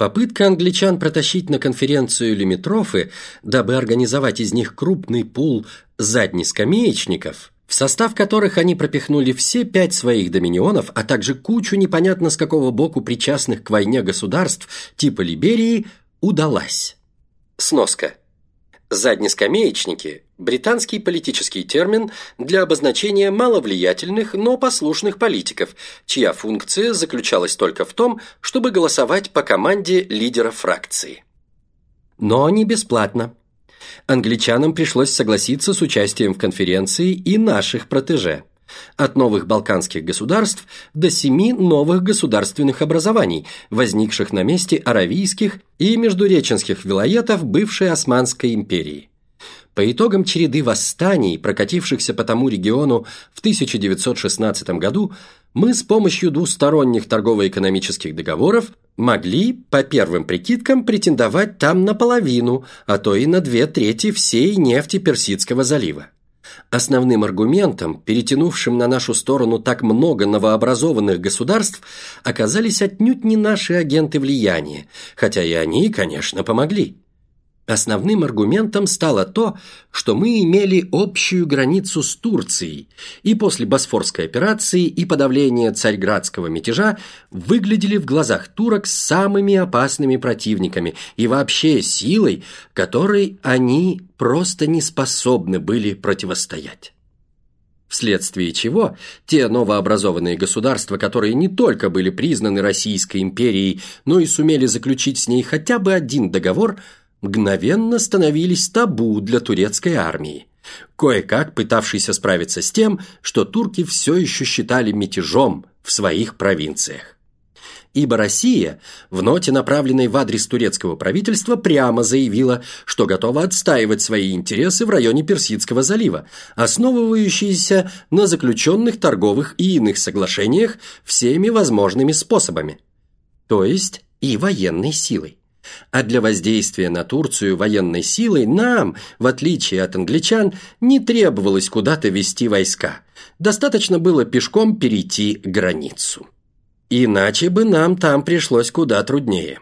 Попытка англичан протащить на конференцию лимитрофы, дабы организовать из них крупный пул заднескамеечников, в состав которых они пропихнули все пять своих доминионов, а также кучу непонятно с какого боку причастных к войне государств типа Либерии, удалась. Сноска. Заднескамеечники – британский политический термин для обозначения маловлиятельных, но послушных политиков, чья функция заключалась только в том, чтобы голосовать по команде лидера фракции. Но не бесплатно. Англичанам пришлось согласиться с участием в конференции и наших протеже – от новых балканских государств до семи новых государственных образований, возникших на месте аравийских и междуреченских вилоетов бывшей Османской империи. По итогам череды восстаний, прокатившихся по тому региону в 1916 году, мы с помощью двусторонних торгово-экономических договоров могли, по первым прикидкам, претендовать там на половину, а то и на две трети всей нефти Персидского залива. Основным аргументом, перетянувшим на нашу сторону так много новообразованных государств, оказались отнюдь не наши агенты влияния, хотя и они, конечно, помогли. Основным аргументом стало то, что мы имели общую границу с Турцией, и после Босфорской операции и подавления царьградского мятежа выглядели в глазах турок самыми опасными противниками и вообще силой, которой они просто не способны были противостоять. Вследствие чего те новообразованные государства, которые не только были признаны Российской империей, но и сумели заключить с ней хотя бы один договор – мгновенно становились табу для турецкой армии, кое-как пытавшейся справиться с тем, что турки все еще считали мятежом в своих провинциях. Ибо Россия в ноте, направленной в адрес турецкого правительства, прямо заявила, что готова отстаивать свои интересы в районе Персидского залива, основывающиеся на заключенных торговых и иных соглашениях всеми возможными способами, то есть и военной силой. А для воздействия на Турцию военной силой нам, в отличие от англичан, не требовалось куда-то вести войска. Достаточно было пешком перейти границу. Иначе бы нам там пришлось куда труднее.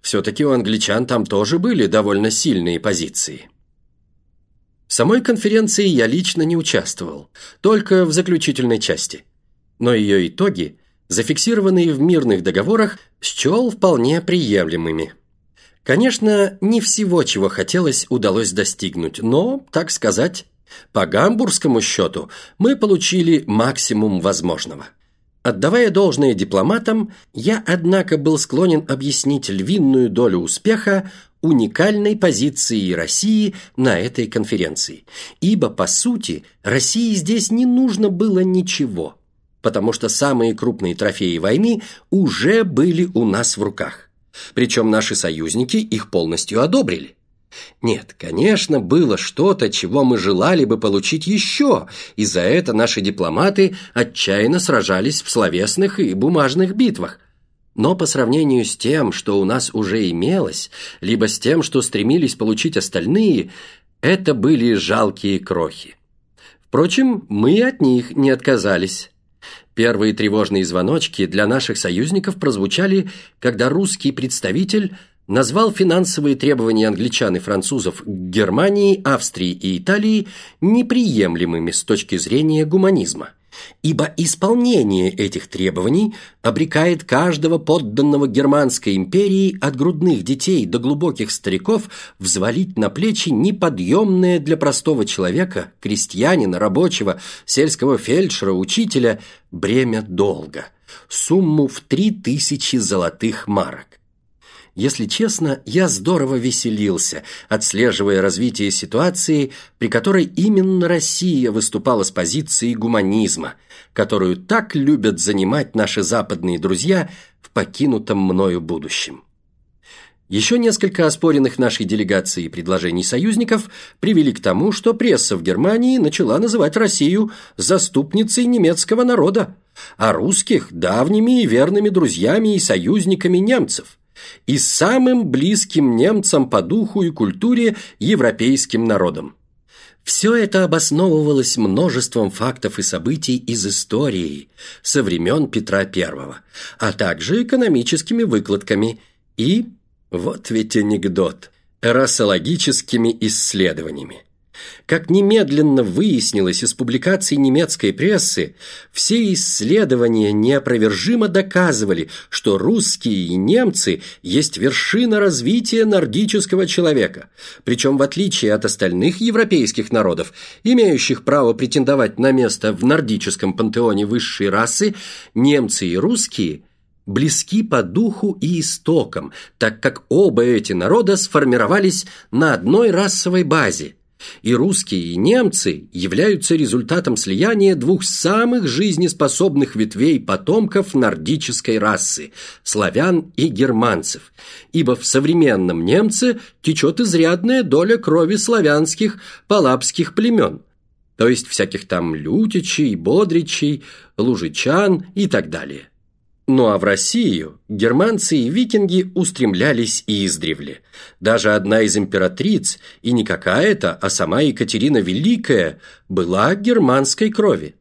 Все-таки у англичан там тоже были довольно сильные позиции. В самой конференции я лично не участвовал, только в заключительной части. Но ее итоги, зафиксированные в мирных договорах, счел вполне приемлемыми – Конечно, не всего, чего хотелось, удалось достигнуть, но, так сказать, по гамбургскому счету мы получили максимум возможного. Отдавая должное дипломатам, я, однако, был склонен объяснить львиную долю успеха уникальной позиции России на этой конференции, ибо, по сути, России здесь не нужно было ничего, потому что самые крупные трофеи войны уже были у нас в руках. Причем наши союзники их полностью одобрили. Нет, конечно, было что-то, чего мы желали бы получить еще, и за это наши дипломаты отчаянно сражались в словесных и бумажных битвах. Но по сравнению с тем, что у нас уже имелось, либо с тем, что стремились получить остальные, это были жалкие крохи. Впрочем, мы от них не отказались. Первые тревожные звоночки для наших союзников прозвучали, когда русский представитель назвал финансовые требования англичан и французов к Германии, Австрии и Италии неприемлемыми с точки зрения гуманизма – ибо исполнение этих требований обрекает каждого подданного Германской империи от грудных детей до глубоких стариков взвалить на плечи неподъемное для простого человека, крестьянина, рабочего, сельского фельдшера, учителя бремя долга, сумму в три тысячи золотых марок. Если честно, я здорово веселился, отслеживая развитие ситуации, при которой именно Россия выступала с позиции гуманизма, которую так любят занимать наши западные друзья в покинутом мною будущем. Еще несколько оспоренных нашей делегацией предложений союзников привели к тому, что пресса в Германии начала называть Россию заступницей немецкого народа, а русских – давними и верными друзьями и союзниками немцев – и самым близким немцам по духу и культуре европейским народам. Все это обосновывалось множеством фактов и событий из истории со времен Петра I, а также экономическими выкладками И, вот ведь анекдот, расологическими исследованиями. Как немедленно выяснилось из публикаций немецкой прессы, все исследования неопровержимо доказывали, что русские и немцы есть вершина развития нордического человека. Причем в отличие от остальных европейских народов, имеющих право претендовать на место в нордическом пантеоне высшей расы, немцы и русские – близки по духу и истокам, так как оба эти народа сформировались на одной расовой базе – и русские, и немцы являются результатом слияния двух самых жизнеспособных ветвей потомков нордической расы – славян и германцев, ибо в современном немце течет изрядная доля крови славянских палапских племен, то есть всяких там лютичей, бодричей, лужичан и так далее. Ну а в Россию германцы и викинги устремлялись и издревле. Даже одна из императриц, и не какая-то, а сама Екатерина Великая, была германской крови.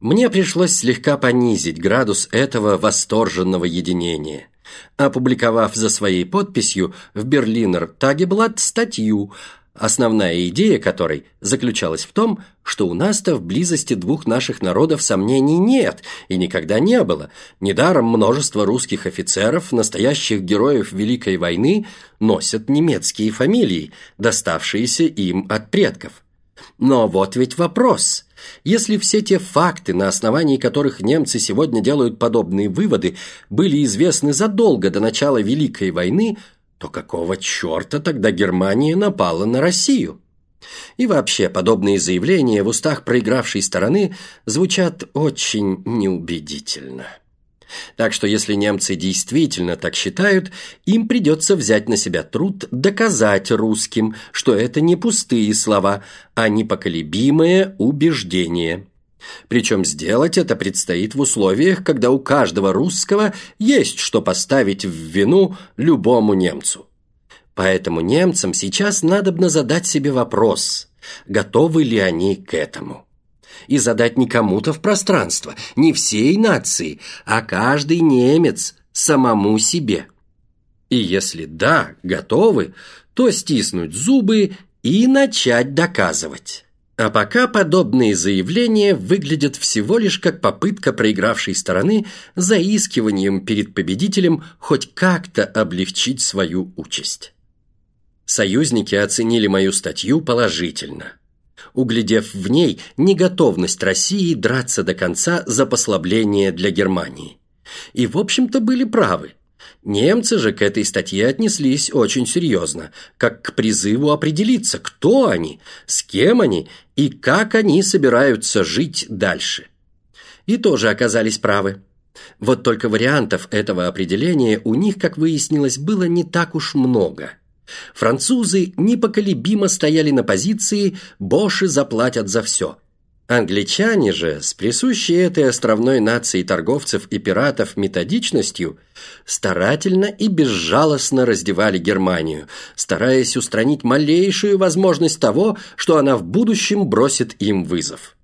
Мне пришлось слегка понизить градус этого восторженного единения, опубликовав за своей подписью в Берлинер Тагеблат статью основная идея которой заключалась в том, что у нас-то в близости двух наших народов сомнений нет и никогда не было. Недаром множество русских офицеров, настоящих героев Великой войны, носят немецкие фамилии, доставшиеся им от предков. Но вот ведь вопрос. Если все те факты, на основании которых немцы сегодня делают подобные выводы, были известны задолго до начала Великой войны – то какого черта тогда Германия напала на Россию? И вообще, подобные заявления в устах проигравшей стороны звучат очень неубедительно. Так что если немцы действительно так считают, им придется взять на себя труд доказать русским, что это не пустые слова, а непоколебимое убеждение. Причем сделать это предстоит в условиях, когда у каждого русского есть что поставить в вину любому немцу. Поэтому немцам сейчас надобно задать себе вопрос, готовы ли они к этому. И задать не кому-то в пространство, не всей нации, а каждый немец самому себе. И если да, готовы, то стиснуть зубы и начать доказывать. А пока подобные заявления выглядят всего лишь как попытка проигравшей стороны заискиванием перед победителем хоть как-то облегчить свою участь. Союзники оценили мою статью положительно, углядев в ней неготовность России драться до конца за послабление для Германии. И, в общем-то, были правы – Немцы же к этой статье отнеслись очень серьезно, как к призыву определиться, кто они, с кем они и как они собираются жить дальше. И тоже оказались правы. Вот только вариантов этого определения у них, как выяснилось, было не так уж много. Французы непоколебимо стояли на позиции «Боши заплатят за все», Англичане же, с присущей этой островной нации торговцев и пиратов методичностью, старательно и безжалостно раздевали Германию, стараясь устранить малейшую возможность того, что она в будущем бросит им вызов.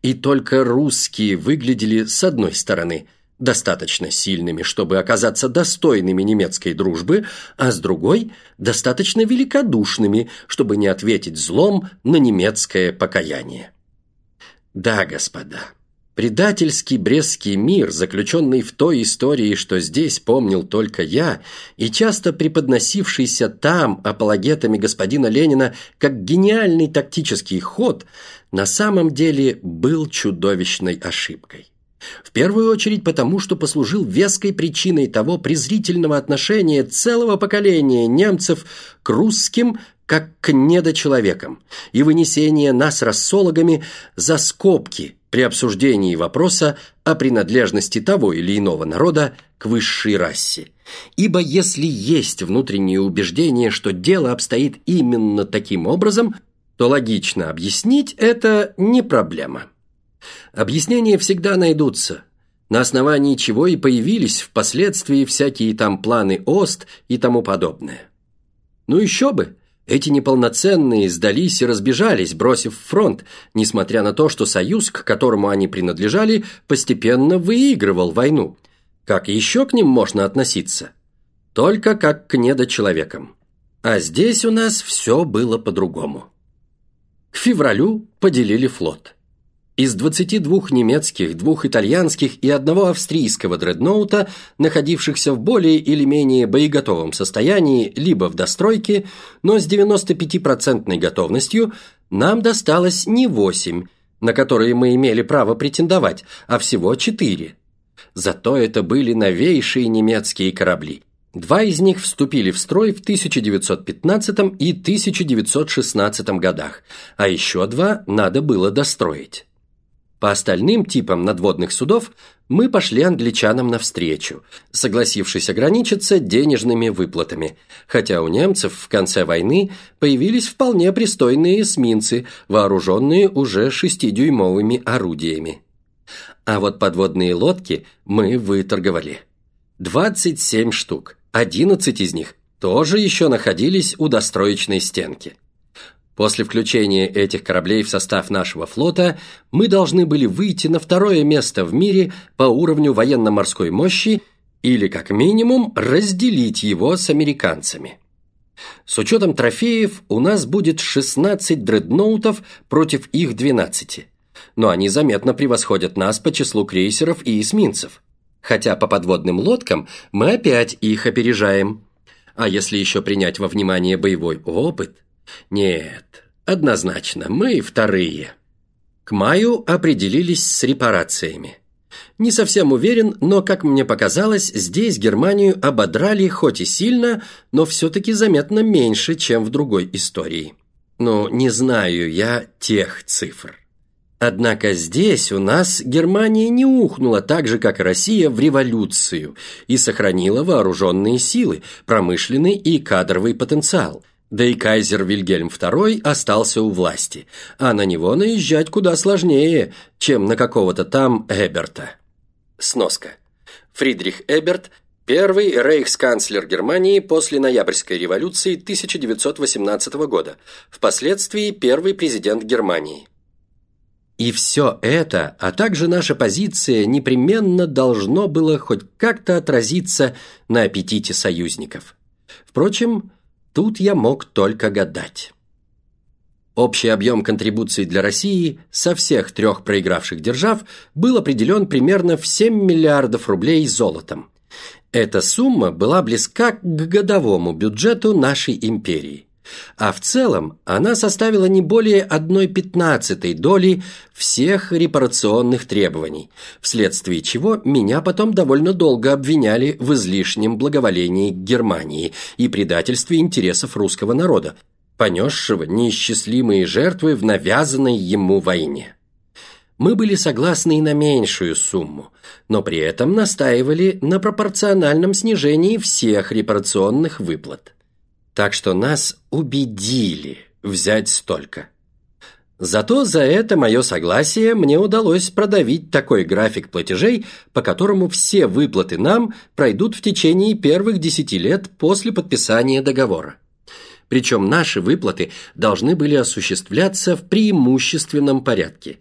И только русские выглядели, с одной стороны, достаточно сильными, чтобы оказаться достойными немецкой дружбы, а с другой – достаточно великодушными, чтобы не ответить злом на немецкое покаяние. Да, господа, предательский Брестский мир, заключенный в той истории, что здесь помнил только я, и часто преподносившийся там апологетами господина Ленина как гениальный тактический ход, на самом деле был чудовищной ошибкой. В первую очередь потому, что послужил веской причиной того презрительного отношения целого поколения немцев к русским как к недочеловекам, и вынесение нас рассологами за скобки при обсуждении вопроса о принадлежности того или иного народа к высшей расе. Ибо если есть внутреннее убеждение, что дело обстоит именно таким образом, то логично объяснить это не проблема. Объяснения всегда найдутся, на основании чего и появились впоследствии всякие там планы ОСТ и тому подобное. Ну еще бы, эти неполноценные сдались и разбежались, бросив фронт, несмотря на то, что союз, к которому они принадлежали, постепенно выигрывал войну. Как еще к ним можно относиться? только как к недочеловекам. А здесь у нас все было по-другому. К февралю поделили флот. Из 22 немецких, двух итальянских и одного австрийского дредноута, находившихся в более или менее боеготовом состоянии, либо в достройке, но с 95% готовностью, нам досталось не 8, на которые мы имели право претендовать, а всего 4. Зато это были новейшие немецкие корабли. Два из них вступили в строй в 1915 и 1916 годах, а еще два надо было достроить. По остальным типам надводных судов мы пошли англичанам навстречу, согласившись ограничиться денежными выплатами, хотя у немцев в конце войны появились вполне пристойные эсминцы, вооруженные уже шестидюймовыми орудиями. А вот подводные лодки мы выторговали. 27 штук, 11 из них тоже еще находились у достроечной стенки. После включения этих кораблей в состав нашего флота мы должны были выйти на второе место в мире по уровню военно-морской мощи или, как минимум, разделить его с американцами. С учетом трофеев у нас будет 16 дредноутов против их 12, но они заметно превосходят нас по числу крейсеров и эсминцев. Хотя по подводным лодкам мы опять их опережаем. А если еще принять во внимание боевой опыт, нет, однозначно, мы вторые. К маю определились с репарациями. Не совсем уверен, но, как мне показалось, здесь Германию ободрали хоть и сильно, но все-таки заметно меньше, чем в другой истории. Ну, не знаю я тех цифр. Однако здесь у нас Германия не ухнула так же, как Россия, в революцию и сохранила вооруженные силы, промышленный и кадровый потенциал – да и кайзер Вильгельм II остался у власти, а на него наезжать куда сложнее, чем на какого-то там Эберта. Сноска. Фридрих Эберт – первый рейхсканцлер Германии после Ноябрьской революции 1918 года, впоследствии первый президент Германии. И все это, а также наша позиция непременно должно было хоть как-то отразиться на аппетите союзников. Впрочем, Тут я мог только гадать. Общий объем контрибуций для России со всех трех проигравших держав был определен примерно в 7 миллиардов рублей золотом. Эта сумма была близка к годовому бюджету нашей империи а в целом она составила не более одной пятнадцатой доли всех репарационных требований, вследствие чего меня потом довольно долго обвиняли в излишнем благоволении Германии и предательстве интересов русского народа, понесшего неисчислимые жертвы в навязанной ему войне. Мы были согласны и на меньшую сумму, но при этом настаивали на пропорциональном снижении всех репарационных выплат. Так что нас убедили взять столько. Зато за это мое согласие мне удалось продавить такой график платежей, по которому все выплаты нам пройдут в течение первых десяти лет после подписания договора. Причем наши выплаты должны были осуществляться в преимущественном порядке.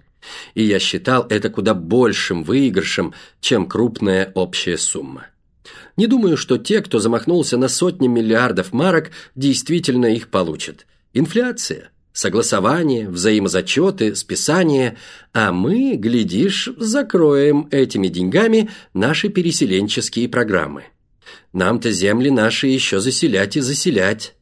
И я считал это куда большим выигрышем, чем крупная общая сумма. Не думаю, что те, кто замахнулся на сотни миллиардов марок, действительно их получат. Инфляция, согласование, взаимозачеты, списание, а мы, глядишь, закроем этими деньгами наши переселенческие программы. Нам-то земли наши еще заселять и заселять.